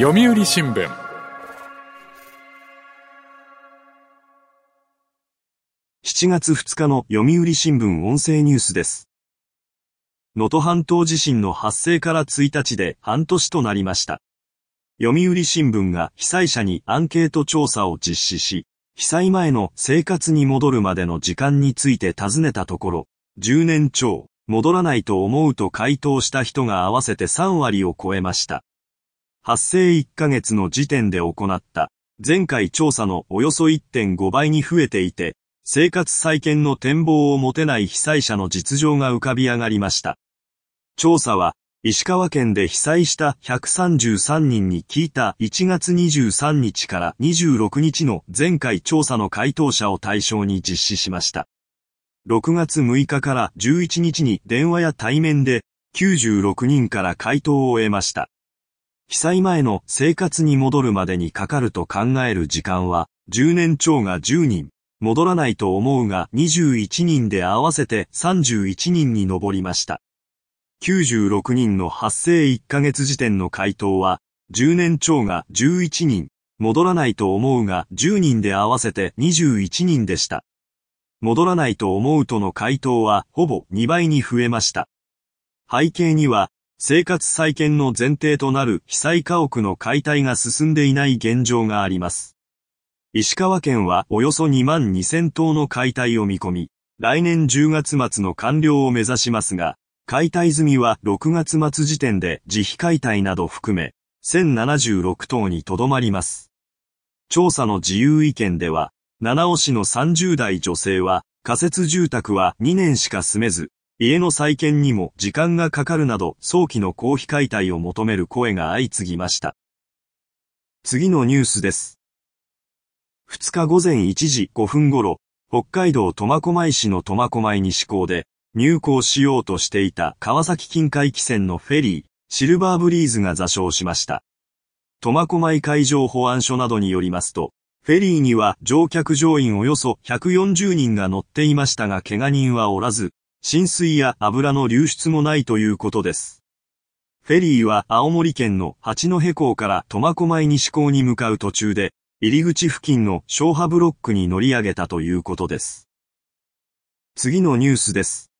読売新聞7月2日の読売新聞音声ニュースです。能登半島地震の発生から1日で半年となりました。読売新聞が被災者にアンケート調査を実施し、被災前の生活に戻るまでの時間について尋ねたところ、10年超、戻らないと思うと回答した人が合わせて3割を超えました。発生1ヶ月の時点で行った、前回調査のおよそ1.5倍に増えていて、生活再建の展望を持てない被災者の実情が浮かび上がりました。調査は、石川県で被災した133人に聞いた1月23日から26日の前回調査の回答者を対象に実施しました。6月6日から11日に電話や対面で96人から回答を得ました。被災前の生活に戻るまでにかかると考える時間は10年超が10人、戻らないと思うが21人で合わせて31人に上りました。96人の発生1ヶ月時点の回答は、10年超が11人、戻らないと思うが10人で合わせて21人でした。戻らないと思うとの回答はほぼ2倍に増えました。背景には、生活再建の前提となる被災家屋の解体が進んでいない現状があります。石川県はおよそ2万2000棟の解体を見込み、来年10月末の完了を目指しますが、解体済みは6月末時点で自費解体など含め、1076棟にとどまります。調査の自由意見では、七尾市の30代女性は、仮設住宅は2年しか住めず、家の再建にも時間がかかるなど早期の公費解体を求める声が相次ぎました。次のニュースです。2日午前1時5分頃、北海道苫小牧市の苫小牧西港で入港しようとしていた川崎近海汽船のフェリー、シルバーブリーズが座礁しました。苫小牧海上保安署などによりますと、フェリーには乗客乗員およそ140人が乗っていましたが怪我人はおらず、浸水や油の流出もないということです。フェリーは青森県の八戸港から苫小牧西港に向かう途中で、入り口付近の消波ブロックに乗り上げたということです。次のニュースです。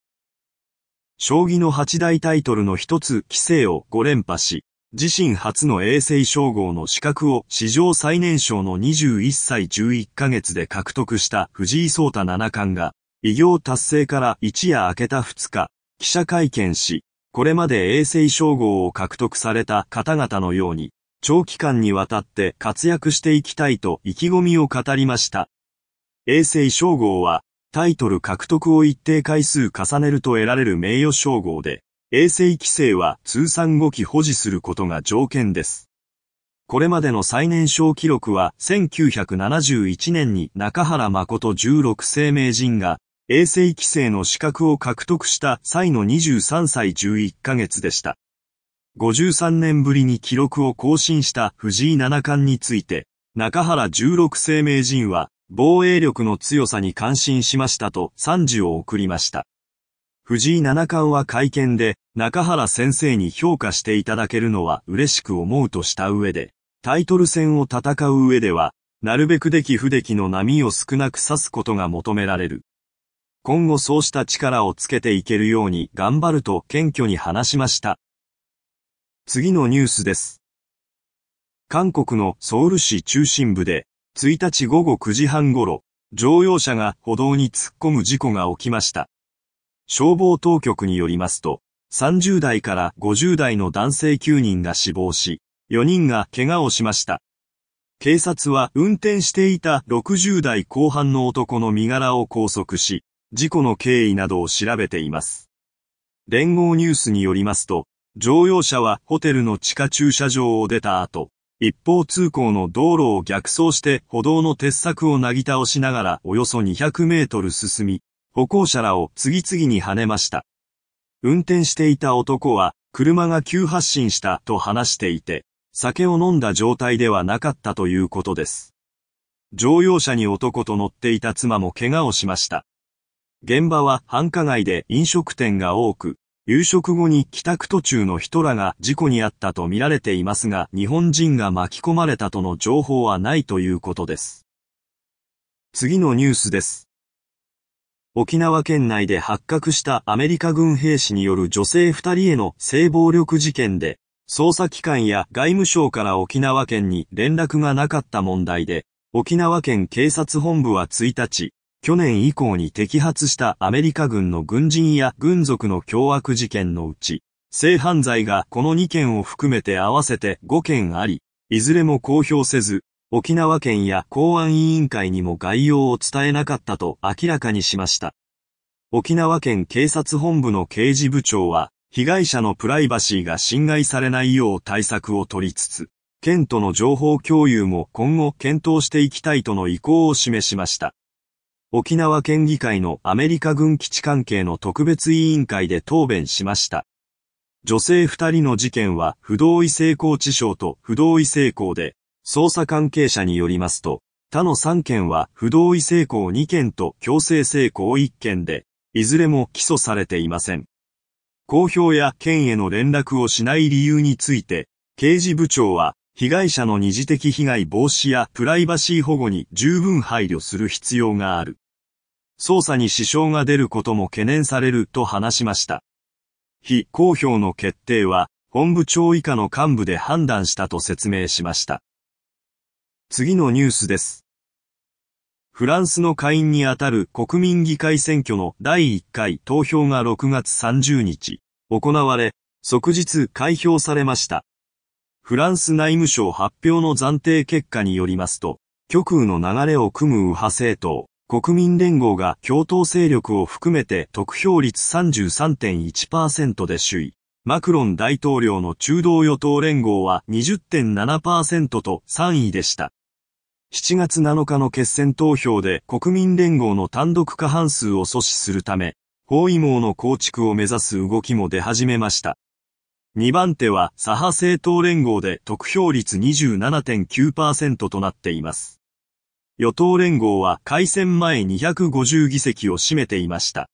将棋の八大タイトルの一つ、棋聖を5連覇し、自身初の衛星称号の資格を史上最年少の21歳11ヶ月で獲得した藤井聡太七冠が、偉業達成から一夜明けた2日、記者会見し、これまで衛星称号を獲得された方々のように、長期間にわたって活躍していきたいと意気込みを語りました。衛星称号は、タイトル獲得を一定回数重ねると得られる名誉称号で、衛星規制は通算5期保持することが条件です。これまでの最年少記録は1971年に中原誠16世名人が衛星規制の資格を獲得した際の23歳11ヶ月でした。53年ぶりに記録を更新した藤井七冠について、中原16世名人は防衛力の強さに感心しましたと賛辞を送りました。藤井七冠は会見で中原先生に評価していただけるのは嬉しく思うとした上で、タイトル戦を戦う上では、なるべく出来不出来の波を少なく指すことが求められる。今後そうした力をつけていけるように頑張ると謙虚に話しました。次のニュースです。韓国のソウル市中心部で、1日午後9時半頃、乗用車が歩道に突っ込む事故が起きました。消防当局によりますと、30代から50代の男性9人が死亡し、4人が怪我をしました。警察は運転していた60代後半の男の身柄を拘束し、事故の経緯などを調べています。連合ニュースによりますと、乗用車はホテルの地下駐車場を出た後、一方通行の道路を逆走して歩道の鉄柵をなぎ倒しながらおよそ200メートル進み、歩行者らを次々に跳ねました。運転していた男は、車が急発進したと話していて、酒を飲んだ状態ではなかったということです。乗用車に男と乗っていた妻も怪我をしました。現場は繁華街で飲食店が多く、夕食後に帰宅途中の人らが事故に遭ったと見られていますが、日本人が巻き込まれたとの情報はないということです。次のニュースです。沖縄県内で発覚したアメリカ軍兵士による女性二人への性暴力事件で、捜査機関や外務省から沖縄県に連絡がなかった問題で、沖縄県警察本部は1日、去年以降に摘発したアメリカ軍の軍人や軍属の凶悪事件のうち、性犯罪がこの2件を含めて合わせて5件あり、いずれも公表せず、沖縄県や公安委員会にも概要を伝えなかったと明らかにしました。沖縄県警察本部の刑事部長は、被害者のプライバシーが侵害されないよう対策を取りつつ、県との情報共有も今後検討していきたいとの意向を示しました。沖縄県議会のアメリカ軍基地関係の特別委員会で答弁しました。女性二人の事件は不同意性交致傷と不同意性交で、捜査関係者によりますと、他の3件は不同意性交2件と強制性交1件で、いずれも起訴されていません。公表や県への連絡をしない理由について、刑事部長は、被害者の二次的被害防止やプライバシー保護に十分配慮する必要がある。捜査に支障が出ることも懸念されると話しました。非公表の決定は、本部長以下の幹部で判断したと説明しました。次のニュースです。フランスの会員にあたる国民議会選挙の第1回投票が6月30日行われ、即日開票されました。フランス内務省発表の暫定結果によりますと、極右の流れを組む右派政党、国民連合が共闘勢力を含めて得票率33.1%で首位。マクロン大統領の中道与党連合は20.7%と3位でした。7月7日の決選投票で国民連合の単独過半数を阻止するため、包囲網の構築を目指す動きも出始めました。2番手は左派政党連合で得票率27.9%となっています。与党連合は改選前250議席を占めていました。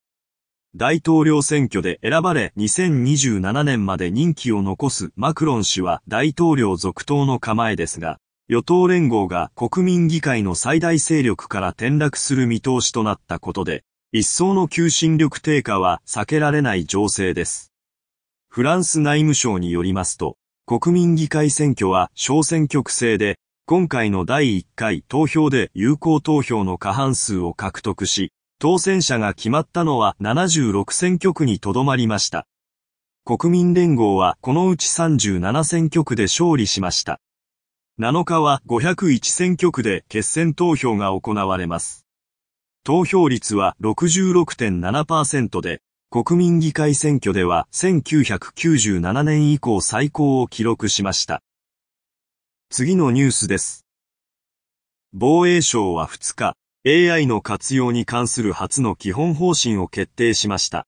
大統領選挙で選ばれ2027年まで任期を残すマクロン氏は大統領続投の構えですが、与党連合が国民議会の最大勢力から転落する見通しとなったことで、一層の求心力低下は避けられない情勢です。フランス内務省によりますと、国民議会選挙は小選挙区制で、今回の第1回投票で有効投票の過半数を獲得し、当選者が決まったのは76選挙区にとどまりました。国民連合はこのうち37選挙区で勝利しました。7日は501選挙区で決選投票が行われます。投票率は66.7%で、国民議会選挙では1997年以降最高を記録しました。次のニュースです。防衛省は2日、AI の活用に関する初の基本方針を決定しました。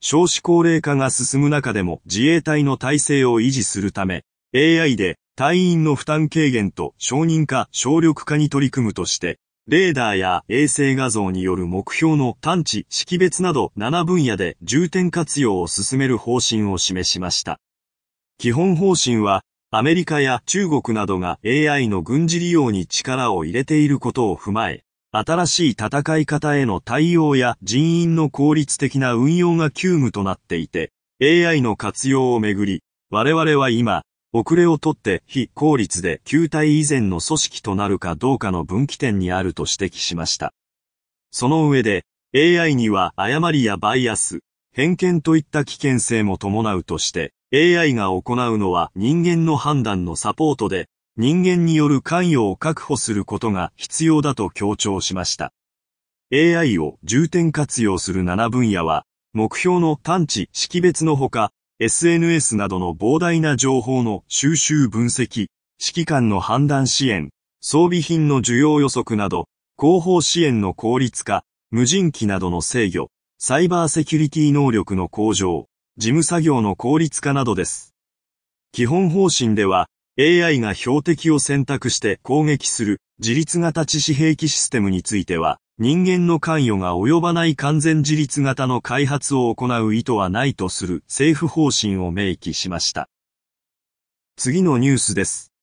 少子高齢化が進む中でも自衛隊の体制を維持するため、AI で隊員の負担軽減と承認化、省力化に取り組むとして、レーダーや衛星画像による目標の探知、識別など7分野で重点活用を進める方針を示しました。基本方針は、アメリカや中国などが AI の軍事利用に力を入れていることを踏まえ、新しい戦い方への対応や人員の効率的な運用が急務となっていて、AI の活用をめぐり、我々は今、遅れをとって非効率で球体以前の組織となるかどうかの分岐点にあると指摘しました。その上で、AI には誤りやバイアス、偏見といった危険性も伴うとして、AI が行うのは人間の判断のサポートで、人間による関与を確保することが必要だと強調しました。AI を重点活用する7分野は、目標の探知、識別のほか、SNS などの膨大な情報の収集分析、指揮官の判断支援、装備品の需要予測など、広報支援の効率化、無人機などの制御、サイバーセキュリティ能力の向上、事務作業の効率化などです。基本方針では、AI が標的を選択して攻撃する自立型致死兵器システムについては、人間の関与が及ばない完全自立型の開発を行う意図はないとする政府方針を明記しました。次のニュースです。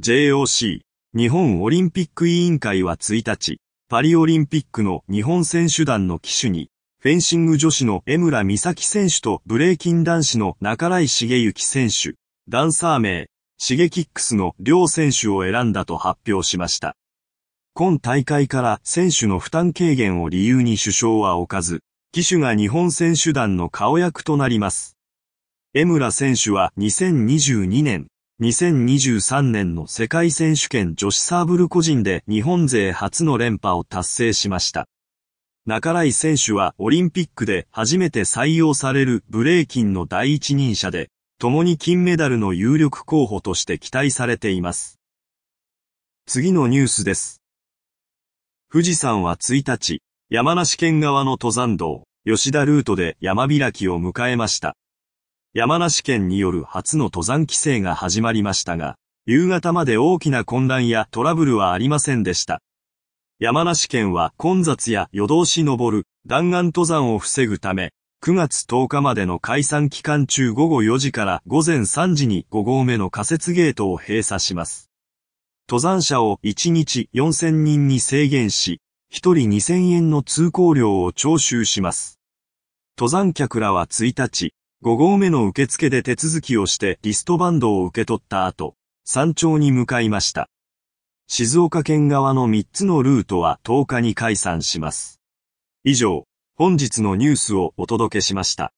JOC、日本オリンピック委員会は1日、パリオリンピックの日本選手団の機種に、フェンシング女子の江村美咲選手とブレイキン男子の中井茂之選手、ダンサー名、シゲキックスの両選手を選んだと発表しました。今大会から選手の負担軽減を理由に首相は置かず、騎手が日本選手団の顔役となります。江村選手は2022年、2023年の世界選手権女子サーブル個人で日本勢初の連覇を達成しました。中井選手はオリンピックで初めて採用されるブレイキンの第一人者で、共に金メダルの有力候補として期待されています。次のニュースです。富士山は1日、山梨県側の登山道、吉田ルートで山開きを迎えました。山梨県による初の登山規制が始まりましたが、夕方まで大きな混乱やトラブルはありませんでした。山梨県は混雑や夜通し登る弾丸登山を防ぐため、9月10日までの解散期間中午後4時から午前3時に5合目の仮設ゲートを閉鎖します。登山者を1日4000人に制限し、1人2000円の通行料を徴収します。登山客らは1日、5合目の受付で手続きをしてリストバンドを受け取った後、山頂に向かいました。静岡県側の3つのルートは10日に解散します。以上、本日のニュースをお届けしました。